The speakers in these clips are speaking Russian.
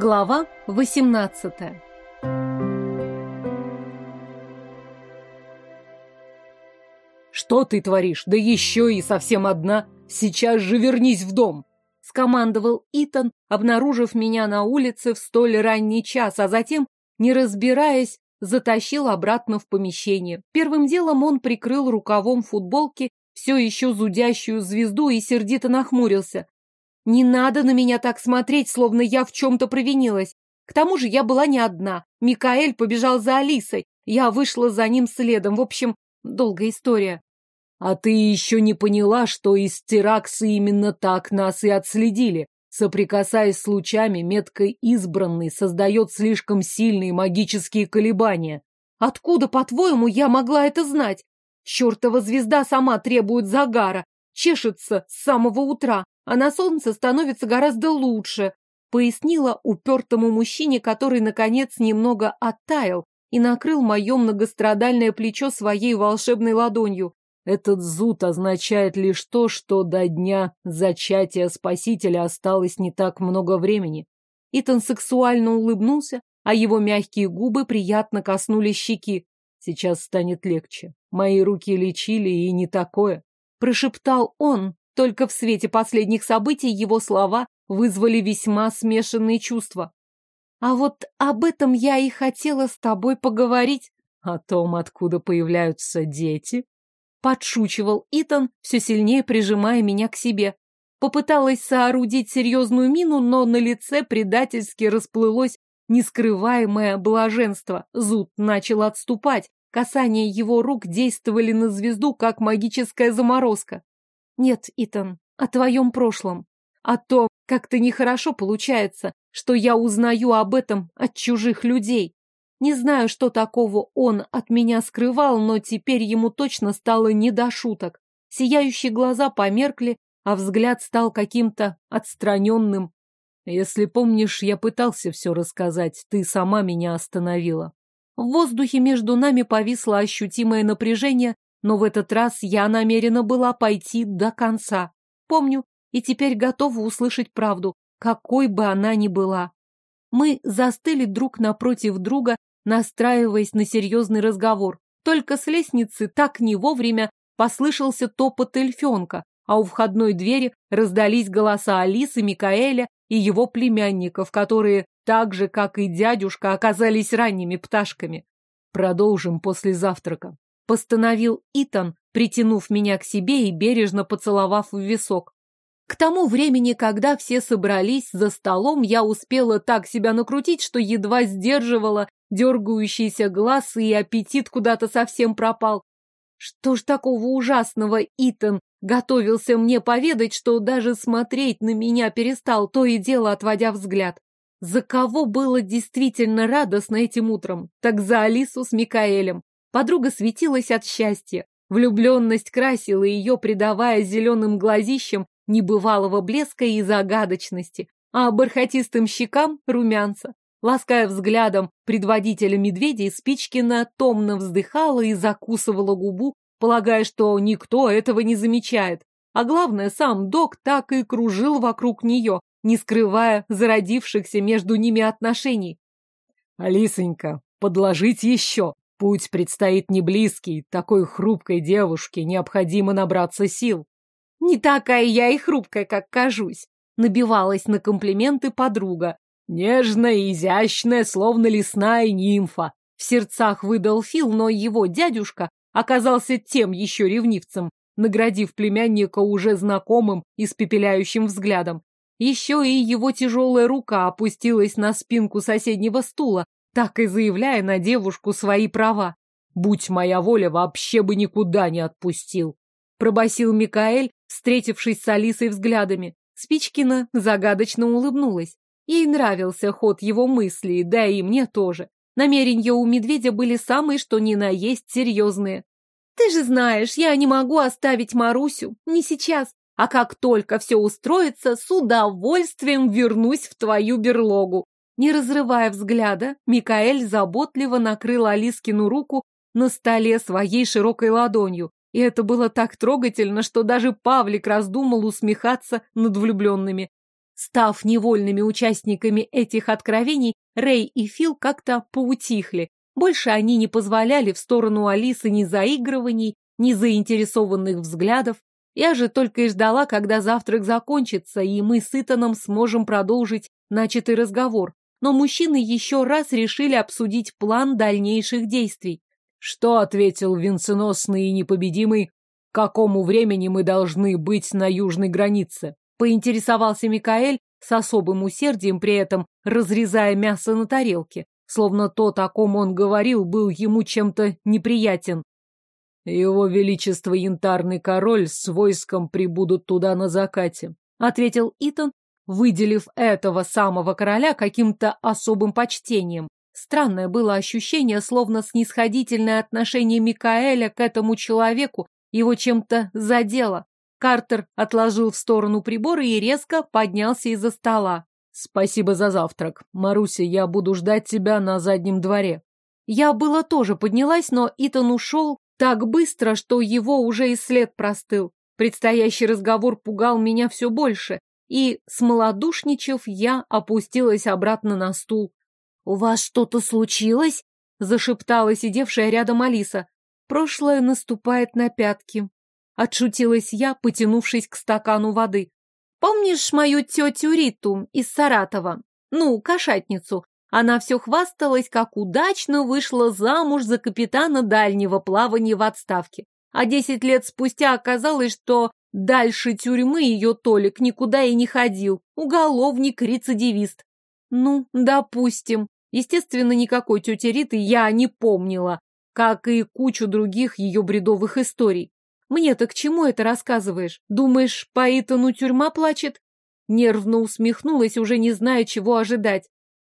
Глава 18 «Что ты творишь? Да еще и совсем одна! Сейчас же вернись в дом!» скомандовал Итан, обнаружив меня на улице в столь ранний час, а затем, не разбираясь, затащил обратно в помещение. Первым делом он прикрыл рукавом футболки все еще зудящую звезду и сердито нахмурился. Не надо на меня так смотреть, словно я в чем-то провинилась. К тому же я была не одна. Микаэль побежал за Алисой. Я вышла за ним следом. В общем, долгая история. А ты еще не поняла, что из Теракса именно так нас и отследили. Соприкасаясь с лучами, меткой избранный создает слишком сильные магические колебания. Откуда, по-твоему, я могла это знать? Чертова звезда сама требует загара, чешется с самого утра, а на солнце становится гораздо лучше, пояснила упертому мужчине, который, наконец, немного оттаял и накрыл мое многострадальное плечо своей волшебной ладонью. Этот зуд означает лишь то, что до дня зачатия Спасителя осталось не так много времени. Итан сексуально улыбнулся, а его мягкие губы приятно коснулись щеки. Сейчас станет легче. Мои руки лечили, и не такое. Прошептал он, только в свете последних событий его слова вызвали весьма смешанные чувства. А вот об этом я и хотела с тобой поговорить. О том, откуда появляются дети? Подшучивал Итан, все сильнее прижимая меня к себе. Попыталась соорудить серьезную мину, но на лице предательски расплылось нескрываемое блаженство. Зуд начал отступать. Касания его рук действовали на звезду, как магическая заморозка. Нет, Итан, о твоем прошлом. О том, как-то нехорошо получается, что я узнаю об этом от чужих людей. Не знаю, что такого он от меня скрывал, но теперь ему точно стало не до шуток. Сияющие глаза померкли, а взгляд стал каким-то отстраненным. Если помнишь, я пытался все рассказать, ты сама меня остановила. В воздухе между нами повисло ощутимое напряжение, но в этот раз я намерена была пойти до конца. Помню, и теперь готова услышать правду, какой бы она ни была. Мы застыли друг напротив друга, настраиваясь на серьезный разговор. Только с лестницы так не вовремя послышался топот эльфенка, а у входной двери раздались голоса Алисы, Микаэля и его племянников, которые, так же, как и дядюшка, оказались ранними пташками. Продолжим после завтрака постановил Итан, притянув меня к себе и бережно поцеловав в висок. К тому времени, когда все собрались за столом, я успела так себя накрутить, что едва сдерживала дергающийся глаз, и аппетит куда-то совсем пропал. Что ж такого ужасного Итан готовился мне поведать, что даже смотреть на меня перестал, то и дело отводя взгляд. За кого было действительно радостно этим утром? Так за Алису с Микаэлем. Подруга светилась от счастья. Влюбленность красила ее, придавая зеленым глазищам небывалого блеска и загадочности, а бархатистым щекам — румянца. Лаская взглядом предводителя медведей, Спичкина томно вздыхала и закусывала губу, полагая, что никто этого не замечает. А главное, сам док так и кружил вокруг нее, не скрывая зародившихся между ними отношений. «Алисонька, подложить еще!» Путь предстоит не близкий, такой хрупкой девушке необходимо набраться сил. Не такая я и хрупкая, как кажусь, набивалась на комплименты подруга. Нежная и изящная, словно лесная нимфа. В сердцах выдал Фил, но его дядюшка оказался тем еще ревнивцем, наградив племянника уже знакомым испепеляющим взглядом. Еще и его тяжелая рука опустилась на спинку соседнего стула, так и заявляя на девушку свои права. Будь моя воля, вообще бы никуда не отпустил. Пробасил Микаэль, встретившись с Алисой взглядами. Спичкина загадочно улыбнулась. Ей нравился ход его мыслей, да и мне тоже. Намерения у медведя были самые, что ни на есть, серьезные. Ты же знаешь, я не могу оставить Марусю, не сейчас. А как только все устроится, с удовольствием вернусь в твою берлогу. Не разрывая взгляда, Микаэль заботливо накрыл Алискину руку на столе своей широкой ладонью. И это было так трогательно, что даже Павлик раздумал усмехаться над влюбленными. Став невольными участниками этих откровений, Рэй и Фил как-то поутихли. Больше они не позволяли в сторону Алисы ни заигрываний, ни заинтересованных взглядов. Я же только и ждала, когда завтрак закончится, и мы с Итаном сможем продолжить начатый разговор. Но мужчины еще раз решили обсудить план дальнейших действий. Что ответил венценосный и непобедимый? К какому времени мы должны быть на южной границе? Поинтересовался Микаэль с особым усердием, при этом разрезая мясо на тарелке, словно тот, о ком он говорил, был ему чем-то неприятен. Его Величество Янтарный Король с войском прибудут туда на закате, ответил Итан, выделив этого самого короля каким-то особым почтением. Странное было ощущение, словно снисходительное отношение Микаэля к этому человеку его чем-то задело. Картер отложил в сторону приборы и резко поднялся из-за стола. «Спасибо за завтрак. Маруся, я буду ждать тебя на заднем дворе». Я было тоже поднялась, но Итан ушел так быстро, что его уже и след простыл. Предстоящий разговор пугал меня все больше, и, смолодушничав, я опустилась обратно на стул. «У вас что-то случилось?» — зашептала сидевшая рядом Алиса. «Прошлое наступает на пятки», Отшутилась я, потянувшись к стакану воды. Помнишь мою тетю Риту из Саратова? Ну, кошатницу. Она все хвасталась, как удачно вышла замуж за капитана дальнего плавания в отставке. А десять лет спустя оказалось, что дальше тюрьмы ее Толик никуда и не ходил. Уголовник-рецидивист. Ну, допустим. Естественно, никакой тети Риты я не помнила, как и кучу других ее бредовых историй. Мне-то к чему это рассказываешь? Думаешь, по Итану тюрьма плачет? Нервно усмехнулась, уже не зная, чего ожидать.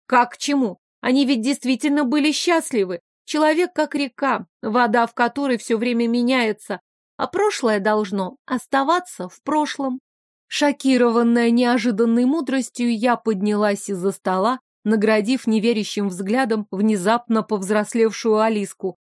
Как к чему? Они ведь действительно были счастливы. Человек как река, вода в которой все время меняется, а прошлое должно оставаться в прошлом. Шокированная неожиданной мудростью, я поднялась из-за стола, наградив неверящим взглядом внезапно повзрослевшую Алиску.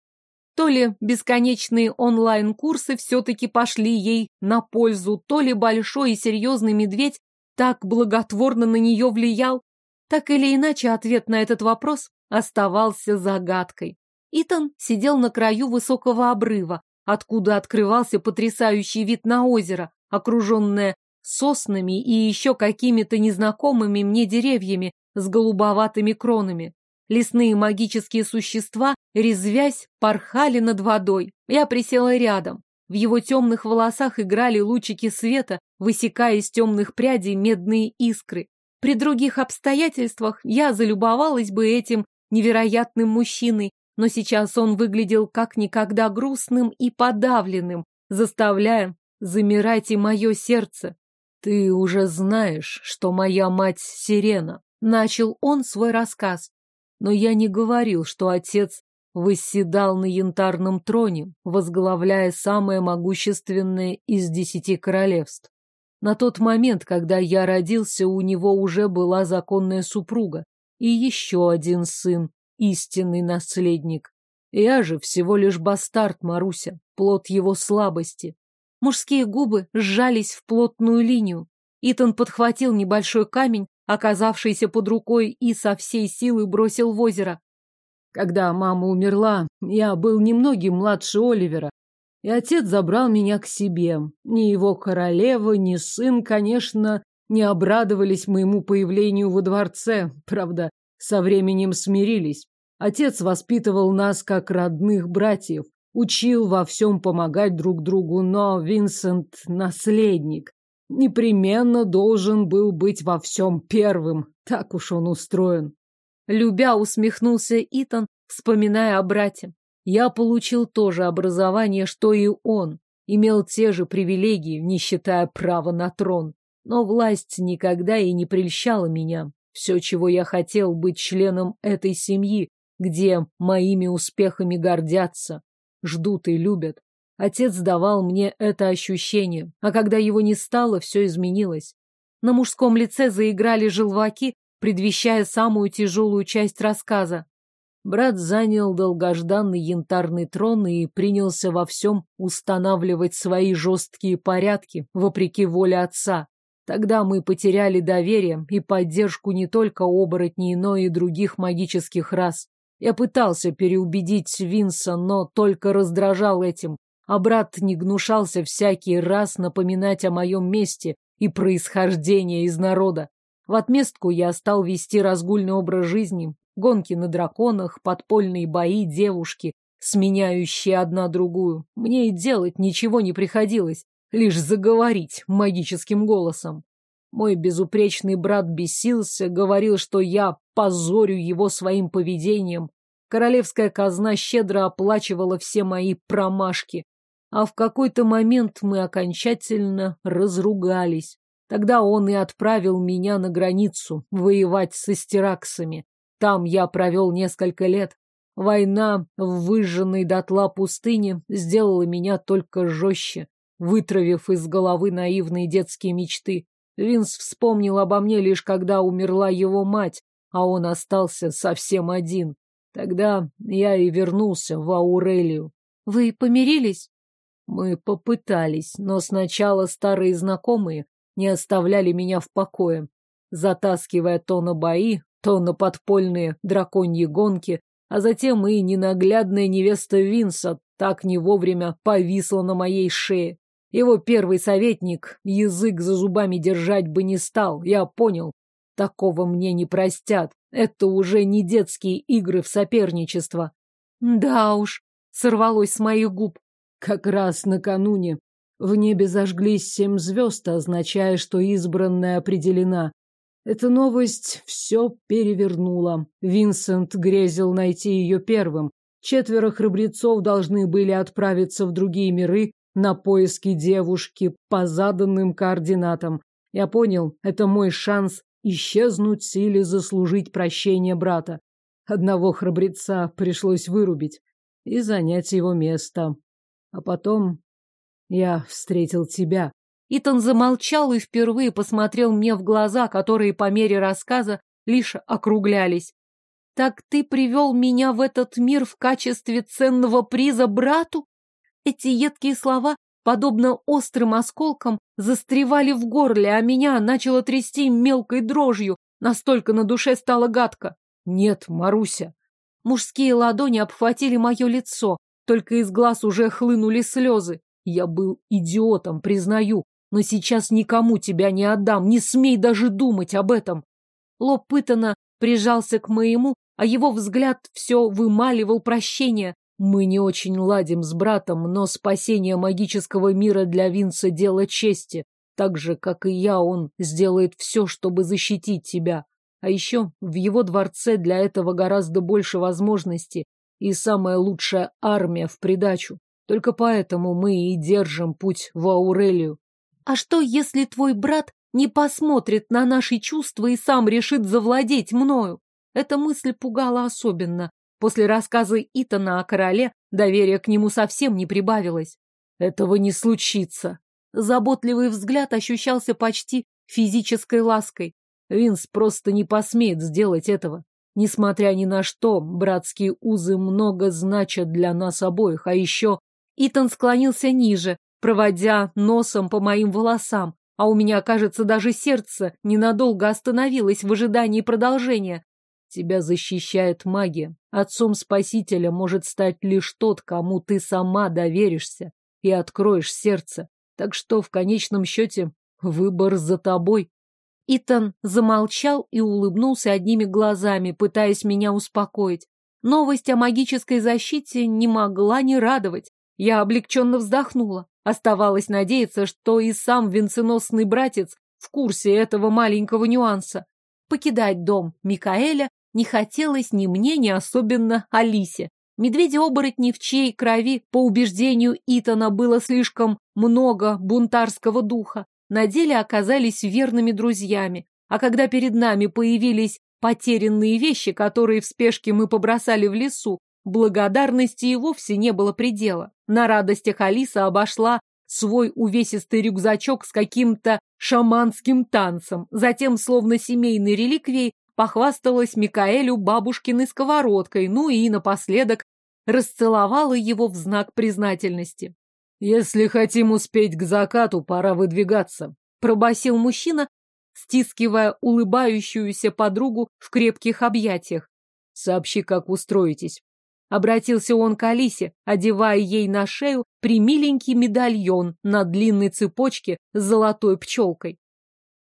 То ли бесконечные онлайн-курсы все-таки пошли ей на пользу, то ли большой и серьезный медведь так благотворно на нее влиял. Так или иначе, ответ на этот вопрос оставался загадкой. Итан сидел на краю высокого обрыва, откуда открывался потрясающий вид на озеро, окруженное соснами и еще какими-то незнакомыми мне деревьями с голубоватыми кронами. Лесные магические существа, резвясь, порхали над водой. Я присела рядом. В его темных волосах играли лучики света, высекая из темных прядей медные искры. При других обстоятельствах я залюбовалась бы этим невероятным мужчиной, но сейчас он выглядел как никогда грустным и подавленным, заставляя замирать и мое сердце. «Ты уже знаешь, что моя мать Сирена», — начал он свой рассказ. Но я не говорил, что отец восседал на янтарном троне, возглавляя самое могущественное из десяти королевств. На тот момент, когда я родился, у него уже была законная супруга и еще один сын, истинный наследник. Я же всего лишь бастард Маруся, плод его слабости. Мужские губы сжались в плотную линию. Итан подхватил небольшой камень, оказавшийся под рукой, и со всей силы бросил в озеро. Когда мама умерла, я был немногим младше Оливера, и отец забрал меня к себе. Ни его королева, ни сын, конечно, не обрадовались моему появлению во дворце, правда, со временем смирились. Отец воспитывал нас как родных братьев, учил во всем помогать друг другу, но Винсент — наследник непременно должен был быть во всем первым. Так уж он устроен. Любя усмехнулся Итан, вспоминая о брате. Я получил то же образование, что и он. Имел те же привилегии, не считая права на трон. Но власть никогда и не прельщала меня. Все, чего я хотел, быть членом этой семьи, где моими успехами гордятся, ждут и любят. Отец давал мне это ощущение, а когда его не стало, все изменилось. На мужском лице заиграли желваки, предвещая самую тяжелую часть рассказа. Брат занял долгожданный янтарный трон и принялся во всем устанавливать свои жесткие порядки, вопреки воле отца. Тогда мы потеряли доверие и поддержку не только оборотней, но и других магических рас. Я пытался переубедить Винса, но только раздражал этим, а брат не гнушался всякий раз напоминать о моем месте и происхождении из народа. В отместку я стал вести разгульный образ жизни, гонки на драконах, подпольные бои, девушки, сменяющие одна другую. Мне и делать ничего не приходилось, лишь заговорить магическим голосом. Мой безупречный брат бесился, говорил, что я позорю его своим поведением. Королевская казна щедро оплачивала все мои промашки. А в какой-то момент мы окончательно разругались. Тогда он и отправил меня на границу воевать с истераксами. Там я провел несколько лет. Война в выжженной дотла пустыне сделала меня только жестче, вытравив из головы наивные детские мечты. Винс вспомнил обо мне лишь когда умерла его мать, а он остался совсем один. Тогда я и вернулся в Аурелию. Вы помирились? Мы попытались, но сначала старые знакомые не оставляли меня в покое, затаскивая то на бои, то на подпольные драконьи гонки, а затем и ненаглядная невеста Винса так не вовремя повисла на моей шее. Его первый советник язык за зубами держать бы не стал, я понял. Такого мне не простят. Это уже не детские игры в соперничество. Да уж, сорвалось с моих губ. Как раз накануне в небе зажглись семь звезд, означая, что избранная определена. Эта новость все перевернула. Винсент грезил найти ее первым. Четверо храбрецов должны были отправиться в другие миры на поиски девушки по заданным координатам. Я понял, это мой шанс исчезнуть или заслужить прощение брата. Одного храбреца пришлось вырубить и занять его место. А потом я встретил тебя. Итан замолчал и впервые посмотрел мне в глаза, которые по мере рассказа лишь округлялись. «Так ты привел меня в этот мир в качестве ценного приза брату?» Эти едкие слова, подобно острым осколкам, застревали в горле, а меня начало трясти мелкой дрожью, настолько на душе стало гадко. «Нет, Маруся». Мужские ладони обхватили мое лицо, только из глаз уже хлынули слезы. Я был идиотом, признаю, но сейчас никому тебя не отдам, не смей даже думать об этом. Лоб Пытана прижался к моему, а его взгляд все вымаливал прощение. Мы не очень ладим с братом, но спасение магического мира для Винца — дело чести. Так же, как и я, он сделает все, чтобы защитить тебя. А еще в его дворце для этого гораздо больше возможностей и самая лучшая армия в придачу. Только поэтому мы и держим путь в Аурелию. А что, если твой брат не посмотрит на наши чувства и сам решит завладеть мною? Эта мысль пугала особенно. После рассказа Итана о короле доверие к нему совсем не прибавилось. Этого не случится. Заботливый взгляд ощущался почти физической лаской. Винс просто не посмеет сделать этого. Несмотря ни на что, братские узы много значат для нас обоих, а еще... Итан склонился ниже, проводя носом по моим волосам, а у меня, кажется, даже сердце ненадолго остановилось в ожидании продолжения. Тебя защищает магия. Отцом спасителя может стать лишь тот, кому ты сама доверишься и откроешь сердце. Так что в конечном счете выбор за тобой. Итан замолчал и улыбнулся одними глазами, пытаясь меня успокоить. Новость о магической защите не могла не радовать. Я облегченно вздохнула. Оставалось надеяться, что и сам венценосный братец в курсе этого маленького нюанса. Покидать дом Микаэля не хотелось ни мне, ни особенно Алисе. Медведи-оборотни, в чьей крови, по убеждению Итана, было слишком много бунтарского духа, на деле оказались верными друзьями. А когда перед нами появились потерянные вещи, которые в спешке мы побросали в лесу, благодарности и вовсе не было предела. На радостях Алиса обошла свой увесистый рюкзачок с каким-то шаманским танцем. Затем, словно семейной реликвией, похвасталась Микаэлю бабушкиной сковородкой, ну и напоследок расцеловала его в знак признательности. «Если хотим успеть к закату, пора выдвигаться. пробасил мужчина, стискивая улыбающуюся подругу в крепких объятиях. Сообщи, как устроитесь. Обратился он к Алисе, одевая ей на шею примиленький медальон на длинной цепочке с золотой пчелкой.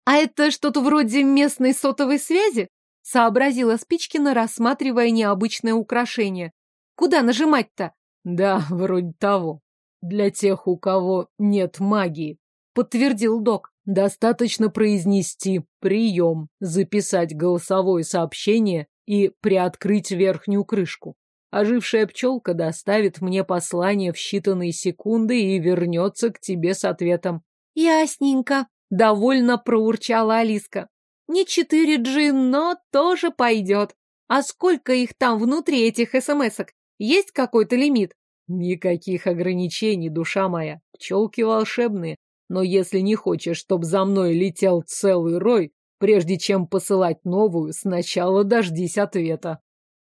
«А это что-то вроде местной сотовой связи?» — сообразила Спичкина, рассматривая необычное украшение. «Куда нажимать-то?» «Да, вроде того. Для тех, у кого нет магии», — подтвердил док. «Достаточно произнести прием, записать голосовое сообщение и приоткрыть верхнюю крышку. Ожившая пчелка доставит мне послание в считанные секунды и вернется к тебе с ответом. Ясненько, довольно проурчала Алиска. Не 4G, но тоже пойдет. А сколько их там внутри этих смс-ок? Есть какой-то лимит? Никаких ограничений, душа моя. Пчелки волшебные. Но если не хочешь, чтоб за мной летел целый рой, Прежде чем посылать новую, сначала дождись ответа.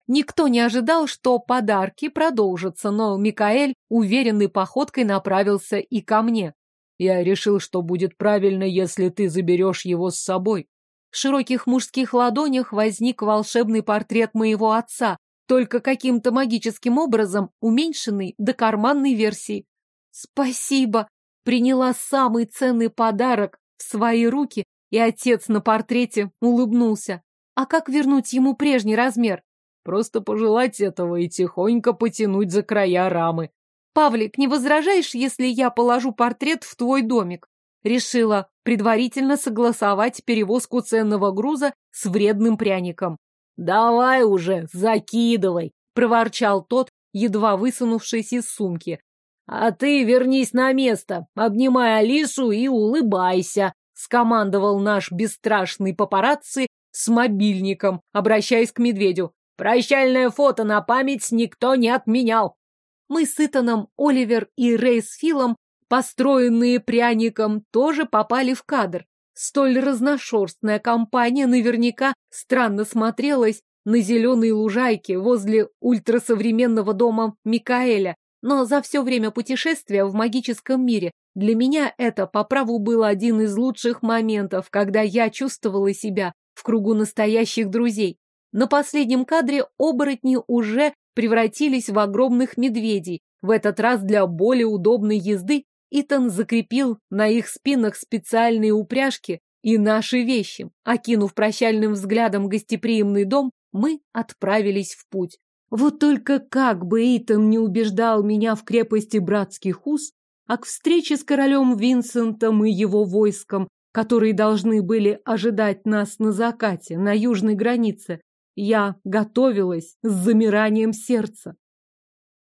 Никто не ожидал, что подарки продолжатся, но Микаэль уверенной походкой направился и ко мне. Я решил, что будет правильно, если ты заберешь его с собой. В широких мужских ладонях возник волшебный портрет моего отца, только каким-то магическим образом уменьшенный до карманной версии. Спасибо! Приняла самый ценный подарок в свои руки и отец на портрете улыбнулся. А как вернуть ему прежний размер? Просто пожелать этого и тихонько потянуть за края рамы. Павлик, не возражаешь, если я положу портрет в твой домик? Решила предварительно согласовать перевозку ценного груза с вредным пряником. Давай уже, закидывай, проворчал тот, едва высунувшись из сумки. А ты вернись на место, обнимай Алису и улыбайся скомандовал наш бесстрашный папарацци с мобильником, обращаясь к медведю. Прощальное фото на память никто не отменял. Мы с Итаном, Оливер и Рэй Филом, построенные пряником, тоже попали в кадр. Столь разношерстная компания наверняка странно смотрелась на зеленой лужайке возле ультрасовременного дома Микаэля, но за все время путешествия в магическом мире для меня это по праву был один из лучших моментов, когда я чувствовала себя в кругу настоящих друзей. На последнем кадре оборотни уже превратились в огромных медведей. В этот раз для более удобной езды Итан закрепил на их спинах специальные упряжки и наши вещи. Окинув прощальным взглядом гостеприимный дом, мы отправились в путь. Вот только как бы Итан не убеждал меня в крепости братских уз, а к встрече с королем Винсентом и его войском, которые должны были ожидать нас на закате, на южной границе, я готовилась с замиранием сердца.